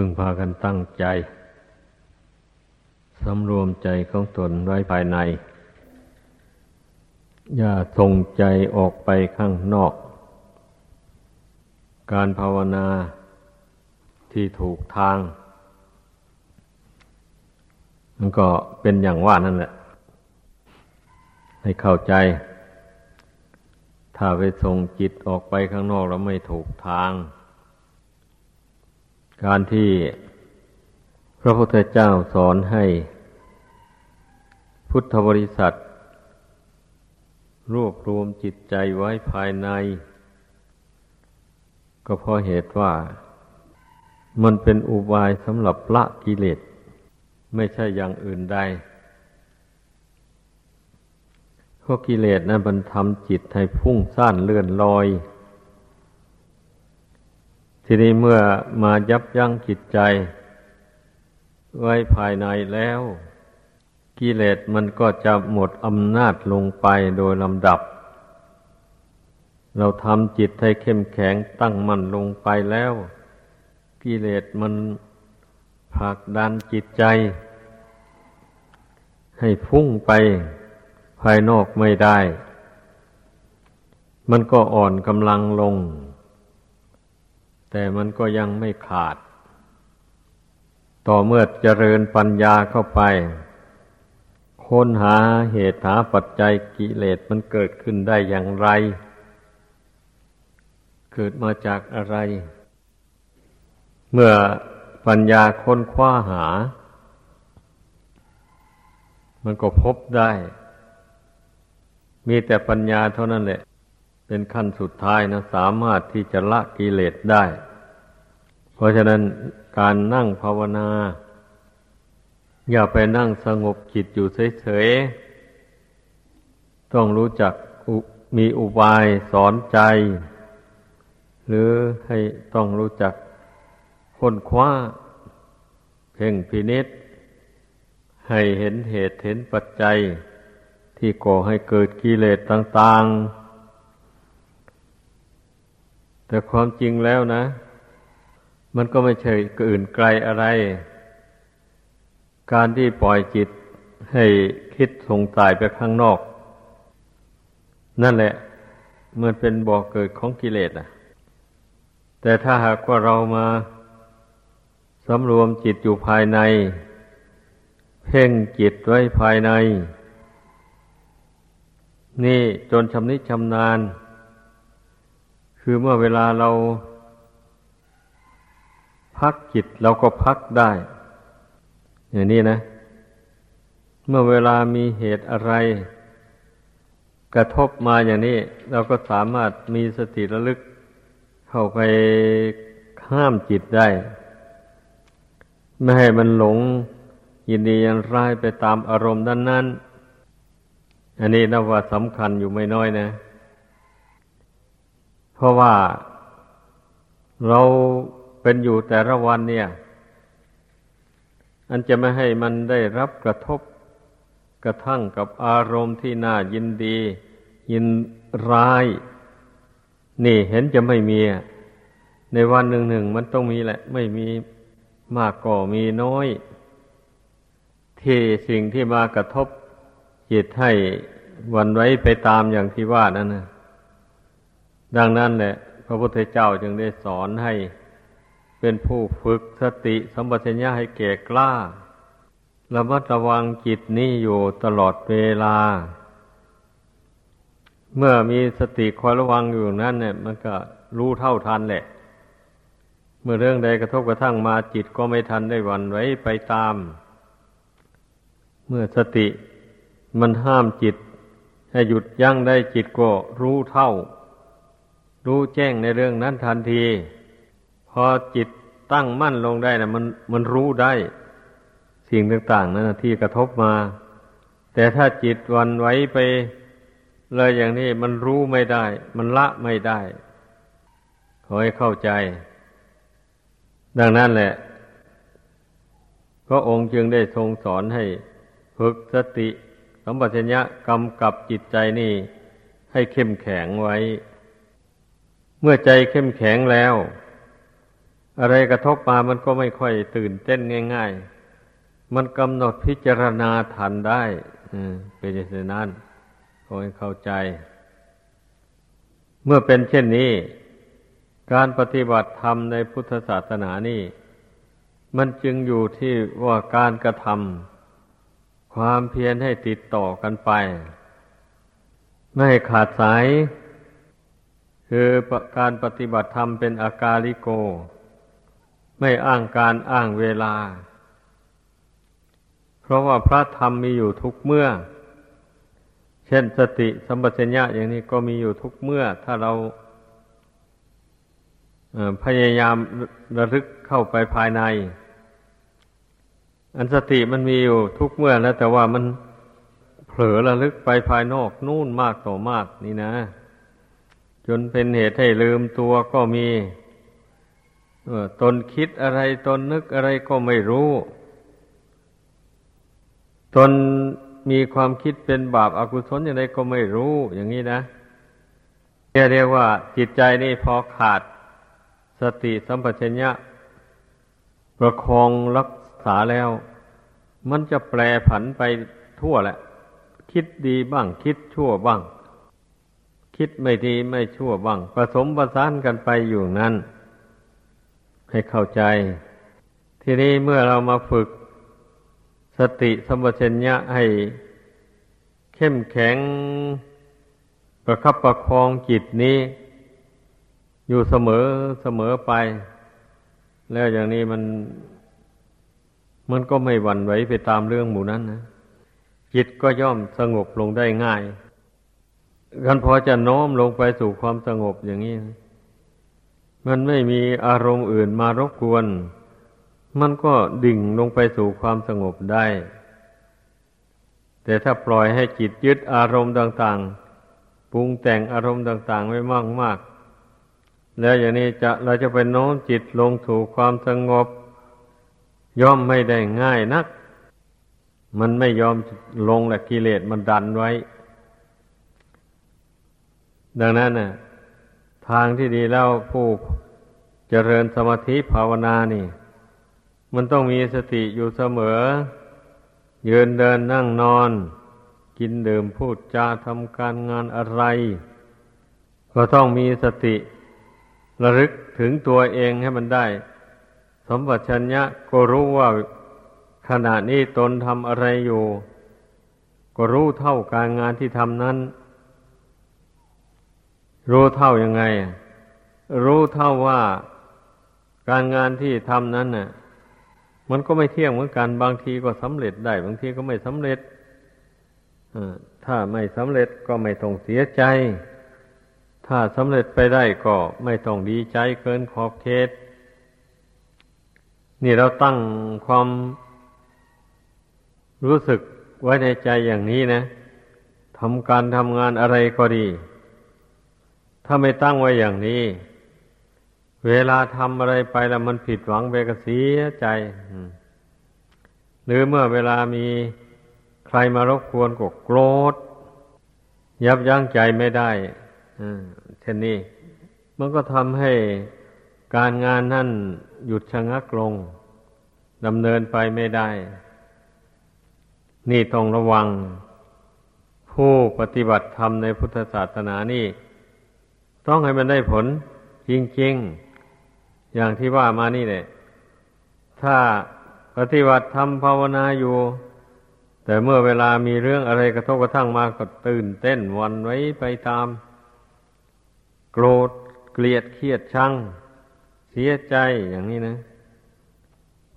พึงพากันตั้งใจ สำรวมใจของตนไว้ภายใน อย่าส่งใจออกไปข้างนอก การภาวนาที่ถูกทาง มันก็เป็นอย่างว่านั่นแหละ ให้เข้าใจ ถ้าไปส่งจิตออกไปข้างนอกแล้วไม่ถูกทาง การที่พระพุทธเจ้าสอนให้ พุทธบริษัท รวบรวมจิตใจไว้ภายใน ก็เพราะเหตุว่า มันเป็นอุบายสำหรับละกิเลสไม่ใช่อย่างอื่นใดเพราะกิเลสนั้นมันทำจิตให้พุ่งซ่านเลื่อนลอย ทีนี้เมื่อมายับยั้งจิตใจ ไว้ภายในแล้ว กิเลสมันก็จะหมดอำนาจลงไปโดยลำดับ เราทำจิตให้เข้มแข็งตั้งมั่นลงไปแล้ว กิเลสมันผลักดันจิตใจ ให้พุ่งไปภายนอกไม่ได้ มันก็อ่อนกำลังลง แต่มันก็ยังไม่ขาด ต่อเมื่อเจริญปัญญาเข้าไป ค้นหาเหตุหาปัจจัยกิเลสมันเกิดขึ้นได้อย่างไร เกิดมาจากอะไร เมื่อปัญญาค้นคว้าหา มันก็พบได้ มีแต่ปัญญาเท่านั้นแหละ เป็นขั้นสุดท้ายนะสามารถที่จะละกิเลสได้ เพราะฉะนั้นการนั่งภาวนา อย่าไปนั่งสงบจิตอยู่เฉยๆ ต้องรู้จักมีอุบายสอนใจ หรือให้ต้องรู้จักค้นคว้า เพ่งพินิษให้เห็นเหตุเห็นปัจจัย ที่ก่อให้เกิดกิเลสต่าง ๆ แต่ความจริงแล้วนะ มันก็ไม่ใช่อื่นไกลอะไร การที่ปล่อยจิตให้คิดสงสัยไปข้างนอก นั่นแหละ มันเป็นบ่อกเกิดของกิเลสอะ แต่ถ้าหากว่าเรามาสำรวมจิตอยู่ภายใน เพ่งจิตไว้ภายใน นี่จนชำนิชำนาญ คือเมื่อเวลาเรา พักจิตเราก็พักได้ อย่างนี้นะ เมื่อเวลามีเหตุอะไร กระทบมาอย่างนี้ เราก็สามารถมีสติระลึก เข้าไปห้ามจิตได้ ไม่ให้มันหลง ยินดียันร้ายไปตามอารมณ์ด้านนั้น อันนี้นับว่าสำคัญอยู่ไม่น้อยนะ เพราะว่าเราเป็นอยู่แต่ละวันเนี่ย อันจะไม่ให้มันได้รับกระทบกระทั่งกับอารมณ์ที่น่ายินดี ยินร้าย นี่เห็นจะไม่มี ในวันหนึ่งหนึ่งมันต้องมีแหละ ไม่มีมากก็มีน้อย ที่สิ่งที่มากระทบจิตให้วันไว้ไปตามอย่างที่ว่านั่นนะ ดังนั้นแหละพระพุทธเจ้าจึงได้สอนให้เป็นผู้ฝึกสติสัมปชัญญะให้แก่กล้าระมัดระวังจิตนี้อยู่ตลอดเวลา เมื่อมีสติคอยระวังอยู่นั้นเนี่ย มันก็รู้เท่าทันแหละ เมื่อเรื่องใดกระทบกระทั่งมาจิตก็ไม่ทันได้วันไว้ไปตาม เมื่อสติมันห้ามจิต ให้หยุดยั้งได้จิตก็รู้เท่า รู้แจ้งในเรื่องนั้นทันที พอจิตตั้งมั่นลงได้นะมันมันรู้ได้ สิ่งต่างๆนั้นที่กระทบมา แต่ถ้าจิตวันไว้ไปเลยอย่างนี้มันรู้ไม่ได้ มันละไม่ได้ขอให้เข้าใจ ดังนั้นแหละ พระองค์จึงได้ทรงสอนให้ฝึกสติสัมปชัญญะกำกับจิตใจนี่ ให้เข้มแข็งไว้ เมื่อใจเข้มแข็งแล้ว อะไรกระทบมามันก็ไม่ค่อยตื่นเต้นง่าย ๆ มันกำหนดพิจารณาทันได้เป็นอย่างนั้นขอให้เข้าใจ เมื่อเป็นเช่นนี้ การปฏิบัติธรรมในพุทธศาสนานี่ มันจึงอยู่ที่ว่าการกระทำความเพียรให้ติดต่อกันไป ไม่ขาดสาย คือการปฏิบัติธรรมเป็นอากาลิโก ไม่อ้างการอ้างเวลา เพราะว่าพระธรรมมีอยู่ทุกเมื่อ เช่นสติสัมปชัญญะอย่างนี้ก็มีอยู่ทุกเมื่อ ถ้าเราพยายามระลึกเข้าไปภายใน อันสติมันมีอยู่ทุกเมื่อแล้ว แต่ว่ามันเผลอระลึกไปภายนอกนู่นมากต่อมากนี่นะ จนเป็นเหตุให้ลืมตัวก็มีตนคิดอะไรตนนึกอะไรก็ไม่รู้ ตนมีความคิดเป็นบาปอากุศลอย่างไรก็ไม่รู้อย่างนี้นะเรียกว่าจิตใจนี่พอขาดสติสัมปชัญญะ ประคองรักษาแล้ว มันจะแปรผันไปทั่วแหละ คิดดีบ้างคิดชั่วบ้าง คิดไม่ดีไม่ชั่วบ้างผสมประสานกันไปอยู่นั้น ให้เข้าใจ ทีนี้เมื่อเรามาฝึก สติสัมปชัญญะให้เข้มแข็งประคับประคองจิตนี้ อยู่เสมอเสมอไป แล้วอย่างนี้มัน มันก็ไม่หวั่นไหวไปตามเรื่องหมู่นั้นนะจิตก็ย่อมสงบลงได้ง่าย กันพอจะโน้มลงไปสู่ความสงบอย่างนี้ มันไม่มีอารมณ์อื่นมารบกวน มันก็ดิ่งลงไปสู่ความสงบได้ แต่ถ้าปล่อยให้จิตยึดอารมณ์ต่างๆ ปรุงแต่งอารมณ์ต่าง ๆ ไว้มากๆ แล้วอย่างนี้จะเราจะไปโน้มจิตลงถูกความสงบ ย่อมไม่ได้ง่ายนัก มันไม่ยอมลงแหละกิเลสมันดันไว้ ดังนั้นน่ะทางที่ดีแล้วผู้เจริญสมาธิภาวนานี่ มันต้องมีสติอยู่เสมอ ยืนเดินนั่งนอน กินดื่มพูดจาทำการงานอะไร ก็ต้องมีสติระลึกถึงตัวเองให้มันได้ สมบัติชัญญะก็รู้ว่าขณะนี้ตนทำอะไรอยู่ ก็รู้เท่าการงานที่ทำนั้น รู้เท่ายังไง รู้เท่าว่าการงานที่ทำนั้นน่ะ มันก็ไม่เที่ยงเหมือนกันบางทีก็สำเร็จได้ บางทีก็ไม่สำเร็จถ้าไม่สำเร็จก็ไม่ต้องเสียใจ ถ้าสำเร็จไปได้ก็ไม่ต้องดีใจเกินขอบเขตนี่เราตั้งความรู้สึกไว้ในใจอย่างนี้นะทำการทำงานอะไรก็ดี ถ้าไม่ตั้งไว้อย่างนี้ เวลาทำอะไรไปแล้วมันผิดหวังไปก็เสียใจหรือเมื่อเวลามีใครมารบกวนก็โกรธ ยับยั้งใจไม่ได้เช่นนี้ มันก็ทำให้การงานนั่นหยุดชะงักลงดำเนินไปไม่ได้ นี่ต้องระวัง ผู้ปฏิบัติธรรมในพุทธศาสนานี่ ต้องให้มันได้ผลจริงๆ อย่างที่ว่ามานี่แหละถ้าปฏิบัติทำภาวนาอยู่ แต่เมื่อเวลามีเรื่องอะไรกระทบกระทั่งมาก็ตื่นเต้นวันไว้ไปตาม โกรธเกลียดเครียดชัง เสียใจอย่างนี้นะ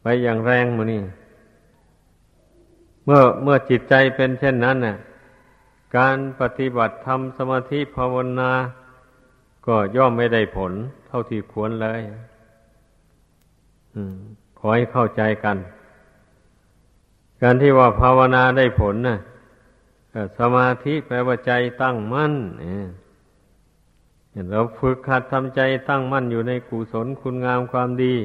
ไปอย่างแรงมือนี่เมื่อเมื่อจิตใจเป็นเช่นนั้นน่ะ การปฏิบัติทำสมาธิภาวนา ก็ย่อมไม่ได้ผลเท่าที่ควรเลยขอให้เข้าใจกัน การที่ว่าภาวนาได้ผลนะสมาธิแปลว่าใจตั้งมั่นเราฝึกขัดทำใจตั้งมั่นอยู่ในกุศลคุณงามความดี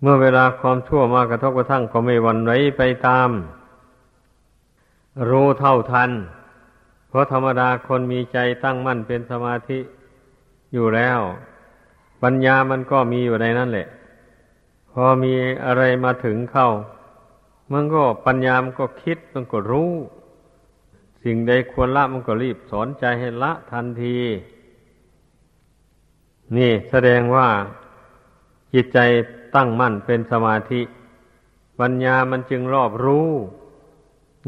เมื่อเวลาความชั่วมากระทบกระทั่งก็ไม่หวั่นไหวไปตาม รู้เท่าทัน เพราะธรรมดาคนมีใจตั้งมั่นเป็นสมาธิอยู่แล้ว ปัญญามันก็มีอยู่ในนั้นแหละ พอมีอะไรมาถึงเข้า มันก็ปัญญามันก็คิดมันก็รู้ สิ่งใดควรละมันก็รีบสอนใจให้ละทันที นี่แสดงว่าจิตใจตั้งมั่นเป็นสมาธิ ปัญญามันจึงรอบรู้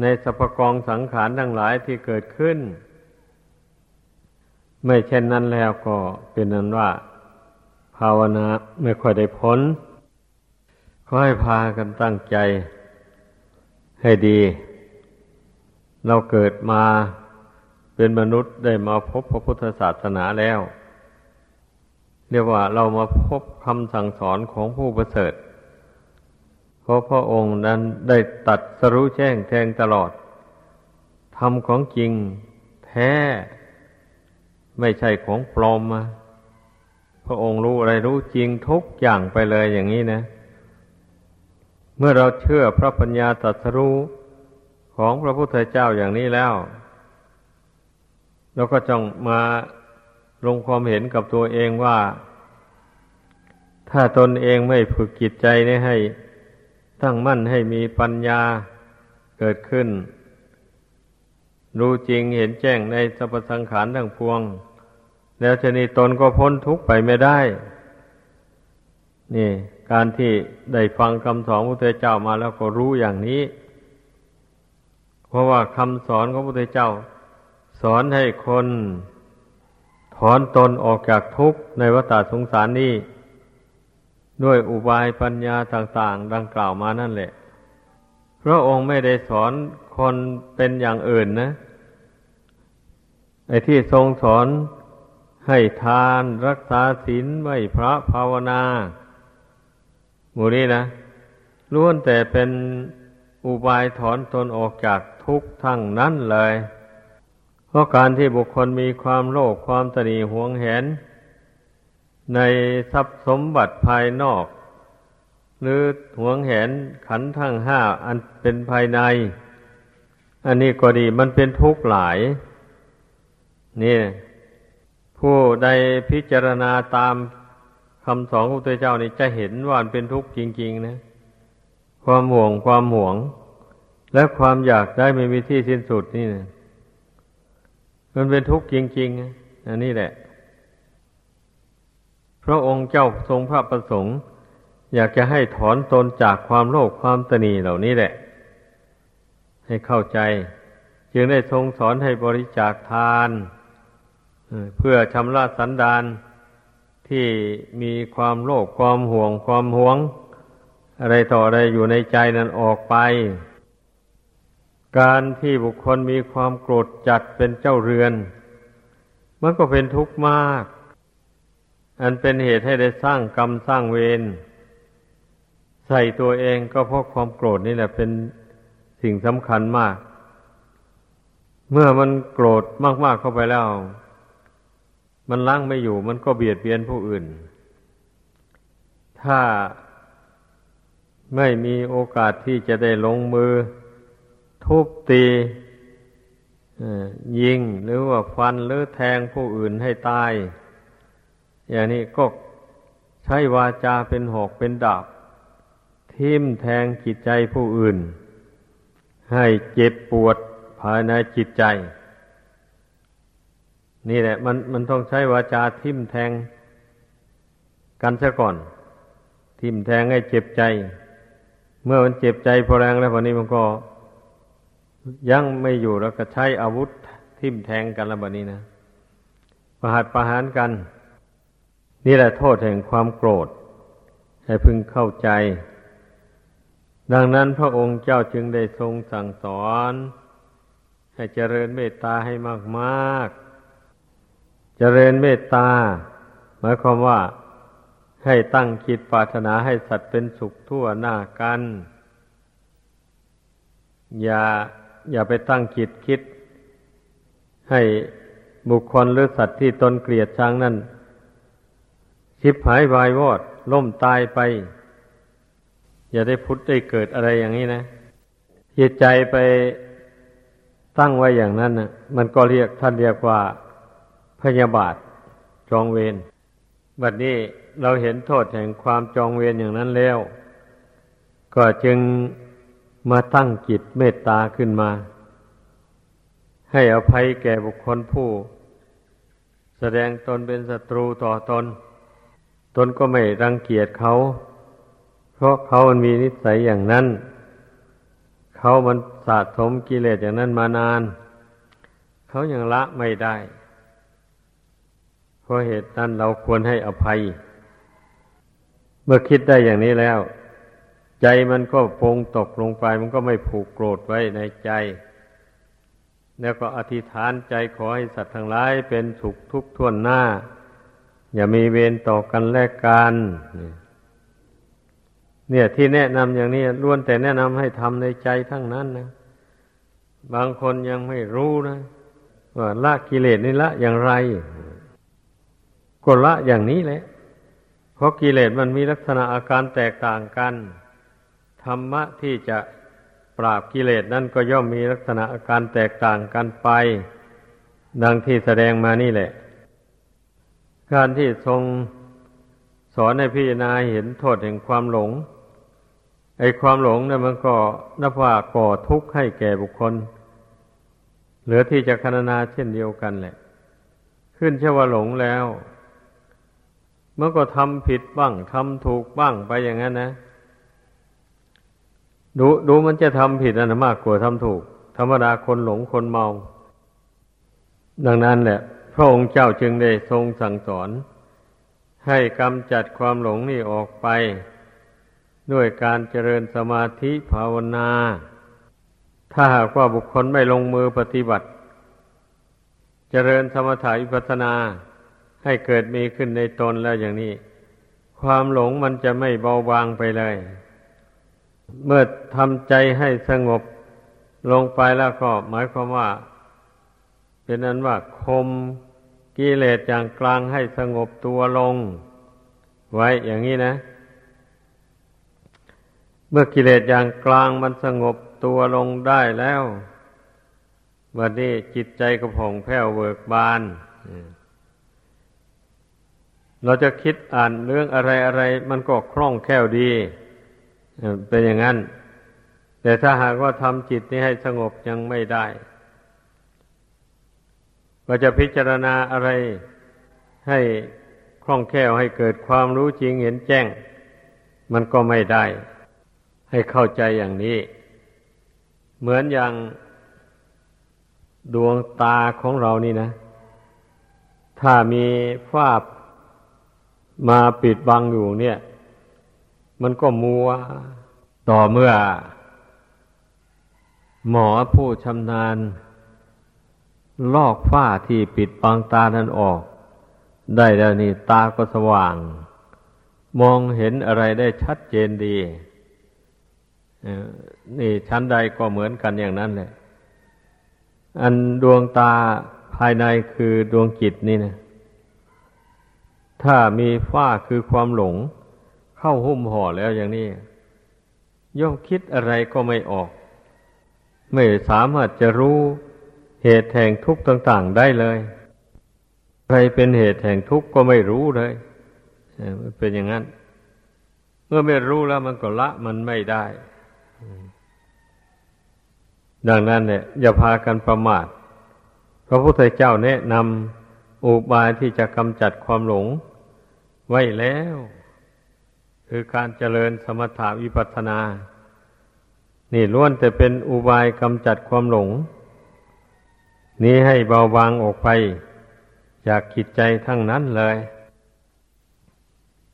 ในสรรพกองสังขารทั้งหลายที่เกิดขึ้น ไม่เช่นนั้นแล้วก็เป็นนั้นว่า ภาวนาไม่ค่อยได้ผลขอให้พากันตั้งใจ ให้ดี เราเกิดมาเป็นมนุษย์ได้มาพบพระพุทธศาสนาแล้ว เรียกว่าเรามาพบคำสั่งสอนของผู้ประเสริฐ เพราะพระองค์นั้นได้ตัดสรู้แจ้งแทงตลอดทำของจริงแท้ไม่ใช่ของปลอมมาพระองค์รู้อะไรรู้จริงทุกอย่างไปเลยอย่างนี้นะ เมื่อเราเชื่อพระปัญญาตรัสรู้ของพระพุทธเจ้าอย่างนี้แล้ว เราก็จงมาลงความเห็นกับตัวเองว่า ถ้าตนเองไม่ฝึกจิตใจนี่ให้ ตั้งมั่นให้มีปัญญาเกิดขึ้น รู้จริงเห็นแจ้งในสรรพสังขารทั้งพวง แล้วชนีตนก็พ้นทุกข์ไปไม่ได้ นี่ การที่ได้ฟังคำสอนพระพุทธเจ้ามาแล้วก็รู้อย่างนี้ เพราะว่าคำสอนของพระพุทธเจ้า สอนให้คนถอนตนออกจากทุกข์ในวัฏสงสารนี้ ด้วยอุบายปัญญาต่างๆ ดังกล่าวมานั่นแหละ พระองค์ไม่ได้สอนคนเป็นอย่างอื่นนะ ไอ้ที่ทรงสอนให้ทานรักษาศีลไหวพระภาวนาหมู่นี้นะล้วนแต่เป็นอุบายถอนตนออกจากทุกข์ทั้งนั้นเลย เพราะการที่บุคคลมีความโลภความตนีหวงแหน ในทรัพย์สมบัติภายนอก หรือหวงแหนขันทั้งห้าอันเป็นภายใน อันนี้ก็ดีมันเป็นทุกข์หลาย นี่ ผู้ใดพิจารณาตามคำสอนของพระเจ้านี่จะเห็นว่าเป็นทุกข์จริง ๆ นะ ความห่วงความหวง และความอยากได้ไม่มีที่สิ้นสุดนี่นะมันเป็นทุกข์จริง ๆ อันนี้แหละ พระองค์เจ้าทรงพระประสงค์ อยากจะให้ถอนตนจากความโลภความตนีเหล่านี้แหละ ให้เข้าใจ จึงได้ทรงสอนให้บริจาคทานเพื่อชำระสันดานที่มีความโลภความห่วงความหวง อะไรต่ออะไรอยู่ในใจนั้นออกไป การที่บุคคลมีความโกรธจัดเป็นเจ้าเรือน มันก็เป็นทุกข์มาก อันเป็นเหตุให้ได้สร้างกรรมสร้างเวรใส่ตัวเองก็เพราะความโกรธนี่แหละเป็นสิ่งสำคัญมาก เมื่อมันโกรธมากๆเข้าไปแล้ว มันล้างไม่อยู่ มันก็เบียดเบียนผู้อื่น ถ้าไม่มีโอกาสที่จะได้ลงมือ ทุบตียิงหรือว่าฟันหรือแทงผู้อื่นให้ตาย อย่างนี้ก็ใช้วาจาเป็นหอกเป็นดาบ ทิ่มแทงจิตใจผู้อื่น ให้เจ็บปวดภายในจิตใจ นี่แหละ มันมันต้องใช้วาจาทิ่มแทง กันซะก่อน ทิ่มแทงให้เจ็บใจ เมื่อมันเจ็บใจพอแรงแล้ววันนี้มันก็ ยังไม่อยู่แล้วก็ใช้อาวุธทิ่มแทงกันแล้วแบบนี้นะประหัตประหารกัน นี่แหละโทษแห่งความโกรธ ให้พึงเข้าใจ ดังนั้นพระองค์เจ้าจึงได้ทรงสั่งสอน ให้เจริญเมตตาให้มากๆ เจริญเมตตา หมายความว่าให้ตั้งคิดปรารถนาให้สัตว์เป็นสุขทั่วหน้ากัน อย่าอย่าไปตั้งจิตคิด ให้บุคคลหรือสัตว์ที่ตนเกลียดชังนั่น ชิบหายวายวอด ล่มตายไป อย่าได้พุทธได้เกิดอะไรอย่างนี้นะจิตใจไปตั้งไว้อย่างนั้นนะมันก็เรียกท่านเรียกว่าพยาบาทจองเวรบัดนี้เราเห็นโทษแห่งความจองเวรอย่างนั้นแล้ว ก็จึงมาตั้งจิตเมตตาขึ้นมา ให้อภัยแก่บุคคลผู้ แสดงตนเป็นศัตรูต่อตน ตนก็ไม่รังเกียจเขา เพราะเขามันมีนิสัยอย่างนั้น เขามันสะสมกิเลสอย่างนั้นมานาน เขายัางละไม่ได้ เพราะเหตุนั้นเราควรให้อภัย เมื่อคิดได้อย่างนี้แล้ว ใจมันก็ปงตกลงไป มันก็ไม่ผูกโกรธไว้ในใจ แล้วก็อธิษฐานใจขอให้สัตว์ทั้งหลายเป็นสุขทุกข์ทวนหน้า อย่ามีเวรต่อกันและกันเนี่ยที่แนะนำอย่างนี้ล้วนแต่แนะนำให้ทำในใจทั้งนั้นนะบางคนยังไม่รู้นะว่าละกิเลสนี่ละอย่างไรก็ละอย่างนี้แหละ เพราะกิเลสมันมีลักษณะอาการแตกต่างกัน ธรรมะที่จะปราบกิเลสนั่นก็ย่อมมีลักษณะอาการแตกต่างกันไป ดังที่แสดงมานี่แหละ การที่ทรงสอนให้พิจารณาเห็นโทษแห่งความหลง ไอ้ความหลงเนี่ยมันก็นับว่าก่อทุกข์ให้แก่บุคคล เหลือที่จะคณนาเช่นเดียวกันแหละ ขึ้นเชื่อว่าหลงแล้วเมื่อก็ทำผิดบ้างทำถูกบ้างไปอย่างนั้นนะ ดูดูมันจะทำผิดอันมากกว่าทำถูก ธรรมดาคนหลงคนเมา ดังนั้นแหละ พระองค์เจ้าจึงได้ทรงสั่งสอน ให้กำจัดความหลงนี่ออกไป ด้วยการเจริญสมาธิภาวนา ถ้าหากว่าบุคคลไม่ลงมือปฏิบัติ เจริญสมถะวิปัสนาให้เกิดมีขึ้นในตนแล้วอย่างนี้ ความหลงมันจะไม่เบาบางไปเลย เมื่อทำใจให้สงบลงไปแล้วก็หมายความว่า เป็นนั้นว่าคมกิเลสอย่างกลางให้สงบตัวลง ไว้อย่างนี้นะ เมื่อกิเลสอย่างกลางมันสงบตัวลงได้แล้ววันนี้จิตใจก็ผ่องแผ้วเบิกบาน เราจะคิดอ่านเรื่องอะไรอะไรมันก็คล่องแคล่วดี เป็นอย่างนั้น แต่ถ้าหากว่าทำจิตนี้ให้สงบยังไม่ได้ ก็จะพิจารณาอะไรให้คล่องแคล่วให้เกิดความรู้จริงเห็นแจ้ง มันก็ไม่ได้ ให้เข้าใจอย่างนี้ เหมือนอย่างดวงตาของเรานี่นะ ถ้ามีฝ้ามาปิดบังอยู่เนี่ย มันก็มัวต่อเมื่อ หมอผู้ชำนาญ ลอกฝ้าที่ปิดบังตานั้นออก ได้แล้วนี่ตาก็สว่าง มองเห็นอะไรได้ชัดเจนดีนี่ชั้นใดก็เหมือนกันอย่างนั้นแหละ อันดวงตาภายในคือดวงจิตนี่นะ ถ้ามีฝ้าคือความหลง เข้าหุ้มห่อแล้วอย่างนี้ ย่อมคิดอะไรก็ไม่ออก ไม่สามารถจะรู้ เหตุแห่งทุกข์ต่างๆได้เลย ใครเป็นเหตุแห่งทุกข์ก็ไม่รู้เลยเป็นอย่างนั้น เมื่อไม่รู้แล้วมันก็ละมันไม่ได้ ดังนั้นเนี่ยอย่าพากันประมาทพระพุทธเจ้าแนะนำอุบายที่จะกำจัดความหลง ไว้แล้ว คือการเจริญสมถาวิปัสสนา นี่ล้วนแต่เป็นอุบายกำจัดความหลง นี้ให้เบาบางออกไป จากกิจใจทั้งนั้นเลย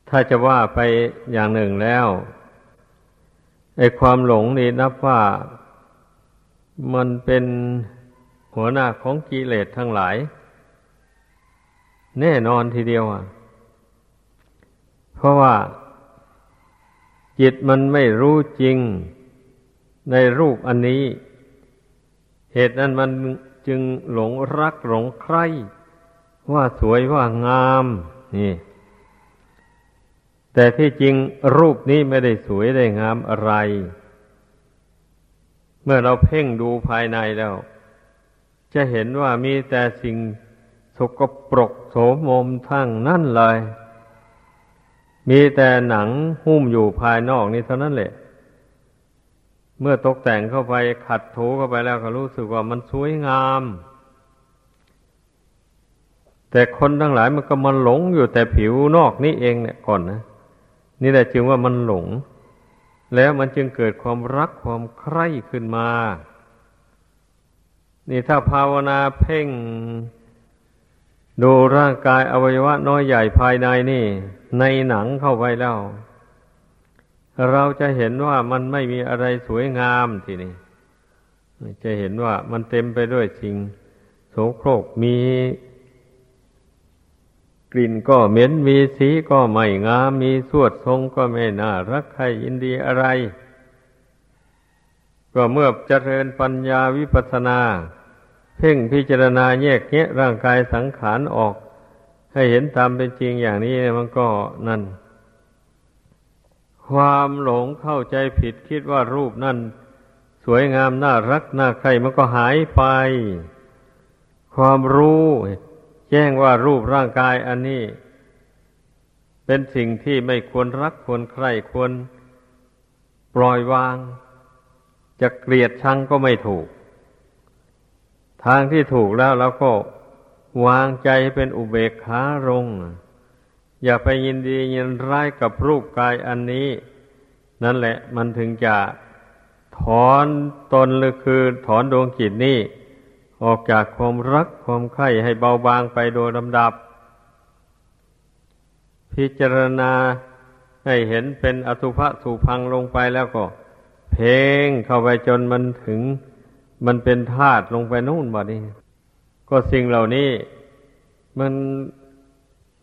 ถ้าจะว่าไปอย่างหนึ่งแล้วไอ้ความหลงนี่นับว่ามันเป็นหัวหน้าของกิเลสทั้งหลาย แน่นอนทีเดียวอะ เพราะว่า จิตมันไม่รู้จริงในรูปอันนี้ เหตุนั้นมัน จึงหลงรักหลงใครว่าสวยว่างามนี่ แต่ที่จริงรูปนี้ไม่ได้สวยได้งามอะไร เมื่อเราเพ่งดูภายในแล้ว จะเห็นว่ามีแต่สิ่งสกปรกโสมมทั้งนั่นเลย มีแต่หนังหุ้มอยู่ภายนอกนี่เท่านั้นแหละ เมื่อตกแต่งเข้าไปขัดถูเข้าไปแล้วก็รู้สึกว่ามันสวยงาม แต่คนทั้งหลายมันก็มันหลงอยู่แต่ผิวนอกนี่เองเนี่ยก่อนนะนี่แหละจึงว่ามันหลง แล้วมันจึงเกิดความรักความใคร่ขึ้นมา นี่ถ้าภาวนาเพ่ง ดูร่างกายอวัยวะน้อยใหญ่ภายในนี่ ในหนังเข้าไปแล้ว เราจะเห็นว่ามันไม่มีอะไรสวยงามทีนี้จะเห็นว่ามันเต็มไปด้วยสิ่งโสโครกมีกลิ่นก็เหม็นมีสีก็ไม่งาม มีสวดทรงก็ไม่น่ารักใครยินดีอะไร ก็เมื่อเจริญปัญญาวิปัสสนา เพ่งพิจารณาแยกแยะร่างกายสังขารออก ให้เห็นตามเป็นจริงอย่างนี้มันก็นั่น ความหลงเข้าใจผิดคิดว่ารูปนั่นสวยงามน่ารักน่าใครมันก็หายไป ความรู้แจ้งว่ารูปร่างกายอันนี้ เป็นสิ่งที่ไม่ควรรักควรใครควรปล่อยวาง จะเกลียดชังก็ไม่ถูก ทางที่ถูกแล้วเราก็วางใจเป็นอุเบกขาลง อย่าไปยินดียินร้ายกับรูปกายอันนี้ นั่นแหละมันถึงจะถอนตนหรือคือถอนดวงจิตนี้ออกจากความรักความใคร่ให้เบาบางไปโดยลำดับ พิจารณาให้เห็นเป็นอสุภะสุพังลงไปแล้วก็ เพ่งเข้าไปจนมันถึง มันเป็นธาตุลงไปนู่นบ่นี้ ก็สิ่งเหล่านี้ มัน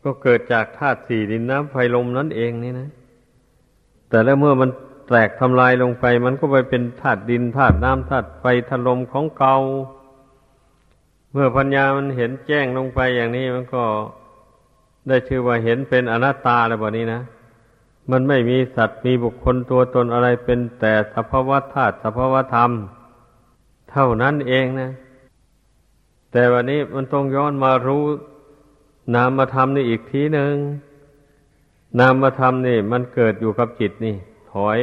ก็เกิดจากธาตุสี่ดินน้ำไฟลมนั่นเองนี่นะ แต่แล้วเมื่อมันแตกทำลายลงไป มันก็ไปเป็นธาตุดินธาตุน้ำธาตุไฟธาตุลมของเก่าเมื่อปัญญามันเห็นแจ้งลงไปอย่างนี้มันก็ได้ชื่อว่าเห็นเป็นอนัตตาแล้วบ่นี้นะ มันไม่มีสัตว์มีบุคคลตัวตนอะไรเป็นแต่สภาวะธาตุสภาวะธรรม เท่านั้นเองนะ แต่วันนี้มันต้องย้อนมารู้ นามธรรมนี่อีกทีหนึ่งนามธรรมนี่ มันเกิดอยู่กับจิตนี่ ถอย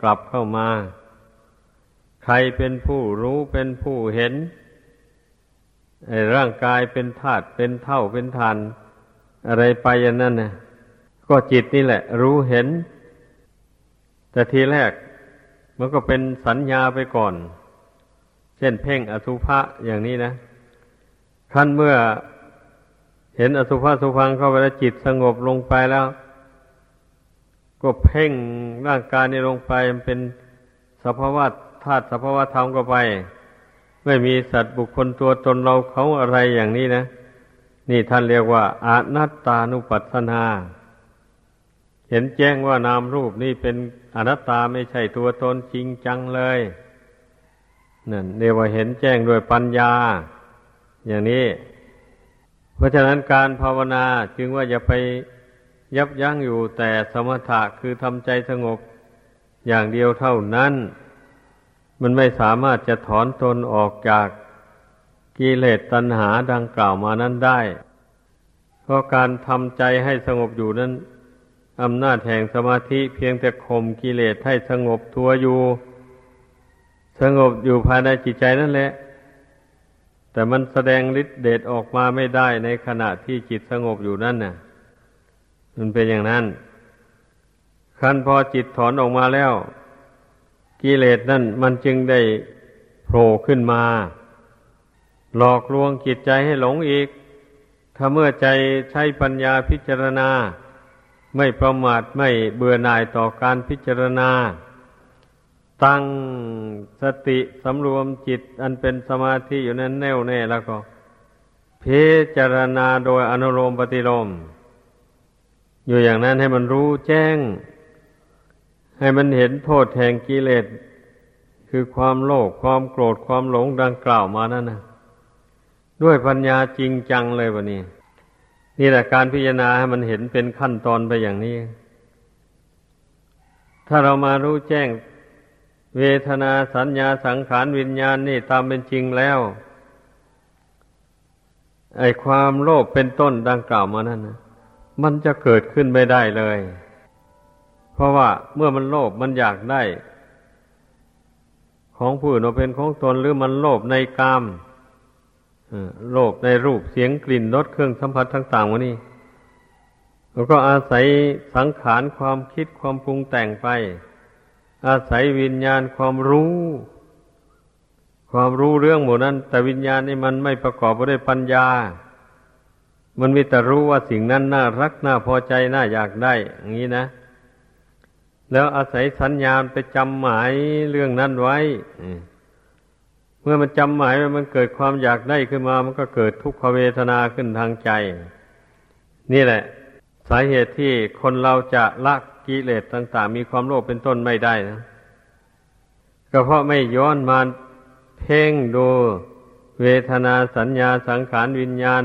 กลับเข้ามา ใครเป็นผู้รู้เป็นผู้เห็นไอ้ร่างกายเป็นธาตุเป็นเท่าเป็นทานอะไรไปอย่างนั้นนะก็จิตนี่แหละ รู้เห็น แต่ทีแรกมันก็เป็นสัญญาไปก่อน เช่นเพ่งอสุภะอย่างนี้นะขั้นเมื่อ เห็นอสุภะสุพังเข้าไปแล้วจิตสงบลงไปแล้ว ก็เพ่งร่างกายนี้ลงไปมันเป็นสภาวะธาตุสภาวะธรรมก็ไป ไม่มีสัตว์บุคคลตัวตนเราเขาอะไรอย่างนี้นะ นี่ท่านเรียกว่าอนัตตานุปัสสนา เห็นแจ้งว่านามรูปนี่เป็นอนัตตาไม่ใช่ตัวตนจริงจังเลยนั่นเรียกว่าเห็นแจ้งด้วยปัญญา อย่างนี้ เพราะฉะนั้นการภาวนาจึงว่าอย่าไปยับยั้งอยู่แต่สมถะคือทำใจสงบอย่างเดียวเท่านั้น มันไม่สามารถจะถอนตนออกจากกิเลสตัณหาดังกล่าวมานั้นได้ เพราะการทำใจให้สงบอยู่นั้นอำนาจแห่งสมาธิเพียงแต่ข่มกิเลสให้สงบทัวอยู่ สงบอยู่ภายในจิตใจนั่นแหละ แต่มันแสดงฤทธิเดชออกมาไม่ได้ในขณะที่จิตสงบอยู่นั่นน่ะ มันเป็นอย่างนั้นคันพอจิตถอนออกมาแล้วกิเลสนั่นมันจึงได้โผล่ขึ้นมา หลอกลวงจิตใจให้หลงอีก ถ้าเมื่อใจใช้ปัญญาพิจารณา ไม่ประมาทไม่เบื่อหน่ายต่อการพิจารณา ตั้งสติสำรวมจิตอันเป็นสมาธิอยู่นั้นแน่วแน่แล้วก็ พิจารณาโดยอนุโลมปฏิโลม อยู่อย่างนั้นให้มันรู้แจ้ง ให้มันเห็นโทษแห่งกิเลสคือความโลภความโกรธความหลงดังกล่าวมานั่นนะด้วยปัญญาจริงจังเลยวันนี้ นี่แหละการพิจารณาให้มันเห็นเป็นขั้นตอนไปอย่างนี้ ถ้าเรามารู้แจ้ง เวทนาสัญญาสังขารวิญญาณนี่ตามเป็นจริงแล้วไอความโลภเป็นต้นดังกล่าวมานั่นนะมันจะเกิดขึ้นไม่ได้เลย เพราะว่าเมื่อมันโลภมันอยากได้ ของผู้อื่นเป็นของตนหรือมันโลภในกามโลภในรูปเสียงกลิ่นรสเครื่องสัมผัสต่างๆวันนี้แล้วก็อาศัยสังขารความคิดความปรุงแต่งไป อาศัยวิญญาณความรู้ ความรู้เรื่องหมดนั้น แต่วิญญาณนี่มันไม่ประกอบไปด้วยปัญญา มันมีแต่รู้ว่าสิ่งนั้นน่ารักน่าพอใจน่าอยากได้ อย่างนี้นะ แล้วอาศัยสัญญาณไปจำหมายเรื่องนั้นไว้เมื่อมันจำหมายมันเกิดความอยากได้ขึ้นมา มันก็เกิดทุกขเวทนาขึ้นทางใจ นี่แหละ สาเหตุที่คนเราจะละ กิเลสต่าง ๆ มีความโลภเป็นต้นไม่ได้นะก็เพราะไม่ย้อนมาเพ่งดูเวทนาสัญญาสังขารวิญญาณ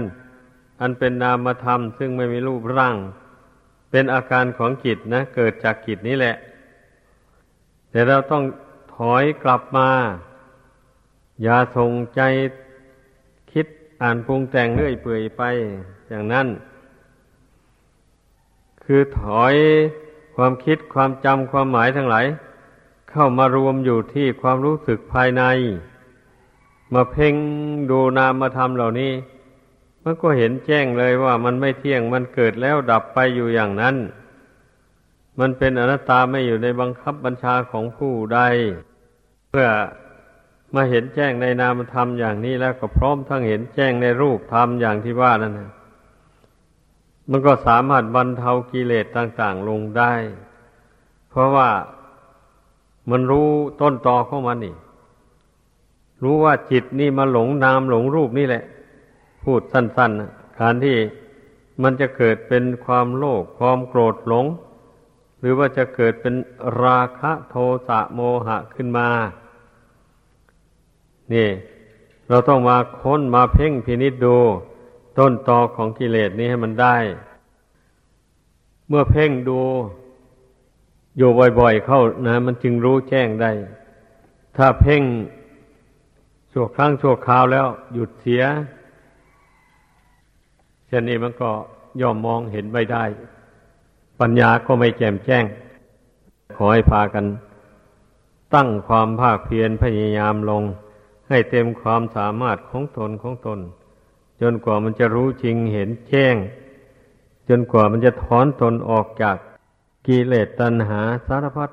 อันเป็นนามธรรม ซึ่งไม่มีรูปร่าง เป็นอาการของจิตนะเกิดจากจิตนี้แหละ แต่เราต้องถอยกลับมา อย่าส่งใจคิดอ่านปรุงแต่งเรื่อยเปื่อยไป อย่างนั้น คือถอย ความคิดความจำความหมายทั้งหลาย เข้ามารวมอยู่ที่ความรู้สึกภายใน มาเพ่งดูนามธรรมเหล่านี้มันก็เห็นแจ้งเลยว่ามันไม่เที่ยงมันเกิดแล้วดับไปอยู่อย่างนั้น มันเป็นอนัตตาไม่อยู่ในบังคับบัญชาของผู้ใด เพื่อมาเห็นแจ้งในนามธรรมอย่างนี้แล้วก็พร้อมทั้งเห็นแจ้งในรูปธรรมอย่างที่ว่านั่นนะ มันก็สามารถบรรเทากิเลสต่าง ๆ ลงได้ เพราะว่ามันรู้ต้นตอของมันนี่ รู้ว่าจิตนี่มาหลงนามหลงรูปนี่แหละ พูดสั้นๆการที่มันจะเกิดเป็นความโลภความโกรธหลง หรือว่าจะเกิดเป็นราคะโทสะโมหะขึ้นมา นี่ เราต้องมาค้นมาเพ่งพินิจดู ต้นตอของกิเลสนี้ให้มันได้ เมื่อเพ่งดูอยู่บ่อยๆเข้านะ มันจึงรู้แจ้งได้ ถ้าเพ่งชั่วครั้งชั่วคราวแล้ว หยุดเสียเช่นนี้มันก็ย่อมมองเห็นไม่ได้ ปัญญาก็ไม่แจ่มแจ้ง ขอให้พากัน ตั้งความภาคเพียรพยายามลง ให้เต็มความสามารถของตนของตน จนกว่ามันจะรู้จริงเห็นแจ้ง จนกว่ามันจะถอนตนออกจากกิเลสตัณหาสารพัด